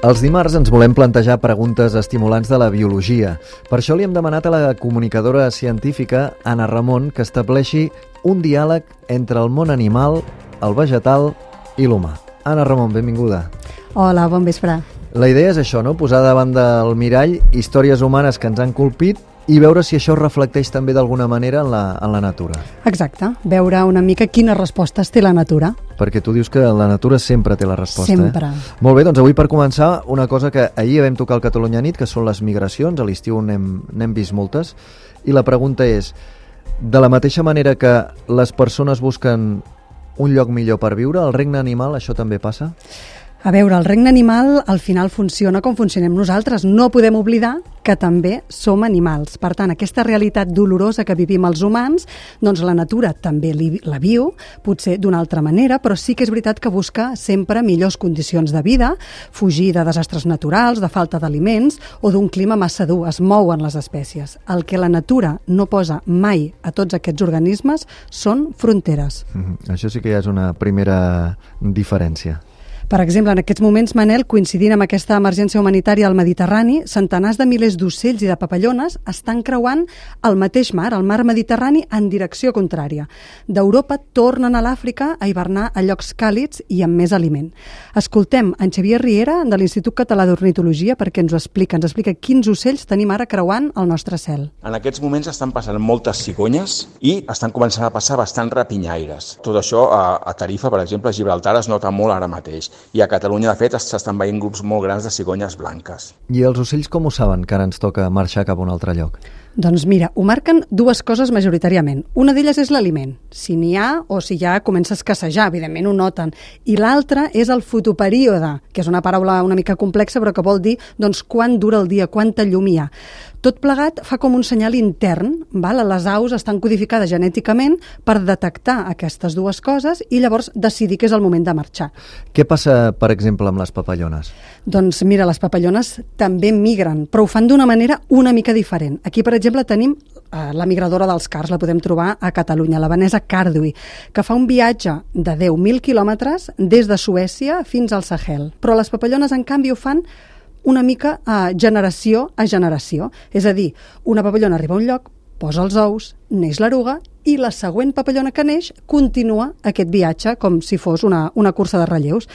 Els dimarts ens volem plantejar preguntes estimulants de la biologia. Per això li hem demanat a la comunicadora científica Anna Ramon que estableixi un diàleg entre el món animal, el vegetal i l'humà. Anna Ramon, benvinguda. Hola, bon vespre. La idea és això, no? Posar davant del mirall històries humanes que ens han colpit i veure si això reflecteix també d'alguna manera en la, en la natura. Exacte, veure una mica quines respostes té la natura. Perquè tu dius que la natura sempre té la resposta. Sempre. Eh? Molt bé, doncs avui per començar, una cosa que ahir vam tocar al Catalunya Nit, que són les migracions, a l'estiu n'hem vist moltes, i la pregunta és, de la mateixa manera que les persones busquen un lloc millor per viure, al regne animal això també passa? A veure, el regne animal al final funciona com funcionem nosaltres. No podem oblidar que també som animals. Per tant, aquesta realitat dolorosa que vivim els humans, doncs la natura també li, la viu, potser d'una altra manera, però sí que és veritat que busca sempre millors condicions de vida, fugir de desastres naturals, de falta d'aliments o d'un clima massa dur. Es mouen les espècies. El que la natura no posa mai a tots aquests organismes són fronteres. Mm -hmm. Això sí que ja és una primera diferència. Per exemple, en aquests moments, Manel, coincidint amb aquesta emergència humanitària al Mediterrani, centenars de milers d'ocells i de papallones estan creuant el mateix mar, el mar Mediterrani, en direcció contrària. D'Europa tornen a l'Àfrica a hivernar a llocs càlids i amb més aliment. Escoltem en Xavier Riera, de l'Institut Català d'Ornitologia, perquè ens ho explica. Ens explica quins ocells tenim ara creuant el nostre cel. En aquests moments estan passant moltes cigonyes i estan començant a passar bastant rapinyaires. Tot això a, a Tarifa, per exemple, a Gibraltar es nota molt ara mateix i a Catalunya, de fet, s'estan veient grups molt grans de cigonyes blanques. I els ocells com ho saben que ara ens toca marxar cap a un altre lloc? Doncs mira, ho marquen dues coses majoritàriament. Una d'elles és l'aliment, si n'hi ha o si ja comença a escassejar, evidentment ho noten. I l'altra és el fotoperíode, que és una paraula una mica complexa però que vol dir doncs, quan dura el dia, quanta llum hi ha. Tot plegat fa com un senyal intern, val? les aus estan codificades genèticament per detectar aquestes dues coses i llavors decidir que és el moment de marxar. Què passa, per exemple, amb les papallones? Doncs mira, les papallones també migren, però ho fan d'una manera una mica diferent. Aquí, per exemple, tenim eh, la migradora dels cars, la podem trobar a Catalunya, la Vanessa Cardui, que fa un viatge de 10.000 quilòmetres des de Suècia fins al Sahel. Però les papallones, en canvi, ho fan una mica a generació a generació. És a dir, una papallona arriba a un lloc, posa els ous, neix l'eruga i la següent papallona que neix continua aquest viatge com si fos una, una cursa de relleus.